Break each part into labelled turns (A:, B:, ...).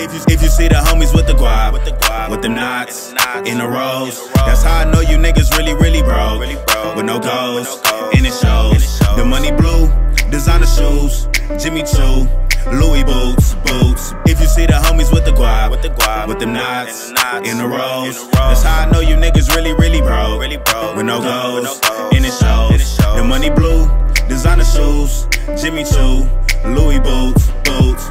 A: If you, if you see the homies with the guap, with, the guap, with them knots, in the rows, that's how I know you niggas really, really broke. Really with no goals, in it shows. The money blue, designer shoes, Jimmy Choo, Louis boots. Knots. in the rows, that's how I know you niggas really, really broke, really broke, with no goals, and it shows. The money blue, designer shoes, Jimmy Choo, Louis boots, boots.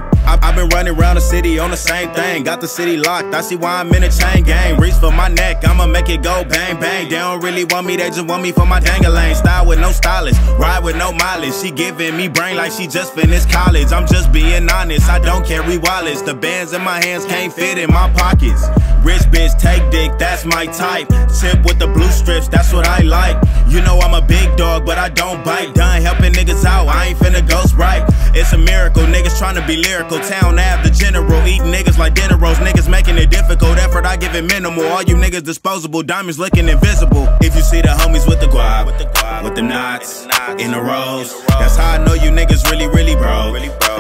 A: Been running around the city on the same thing. Got the city locked. I see why I'm in a chain gang. Reach for my neck, I'ma make it go bang bang. They don't really want me, they just want me for my dangling. Style with no stylist, ride with no mileage. She giving me brain like she just finished college. I'm just being honest, I don't carry wallets. The bands in my hands can't fit in my pockets. Rich bitch, take dick, that's my type. Tip with the blue strips, that's what I like. You know I'm a big dog, but I don't bite. Done helping niggas out, I It's a miracle, niggas tryna be lyrical. Town Ave, the general, eating niggas like dinner rolls. Niggas making it difficult, effort I give it minimal. All you niggas disposable, diamonds looking invisible. If you see the homies with the guap, with the with them knots in the rows, that's how I know you niggas really, really broke,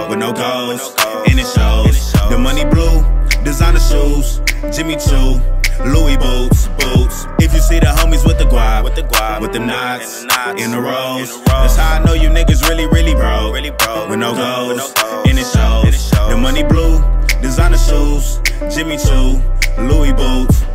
A: with no goals, and it shows. The money blue, designer shoes, Jimmy Choo. Louis boots, boots. If you see the with the guap, with the guap, with them knots in the rows, that's how I know you niggas really, really broke, really broke, with no goals, and it shows. The money blue, designer shoes, Jimmy Choo, Louis boots.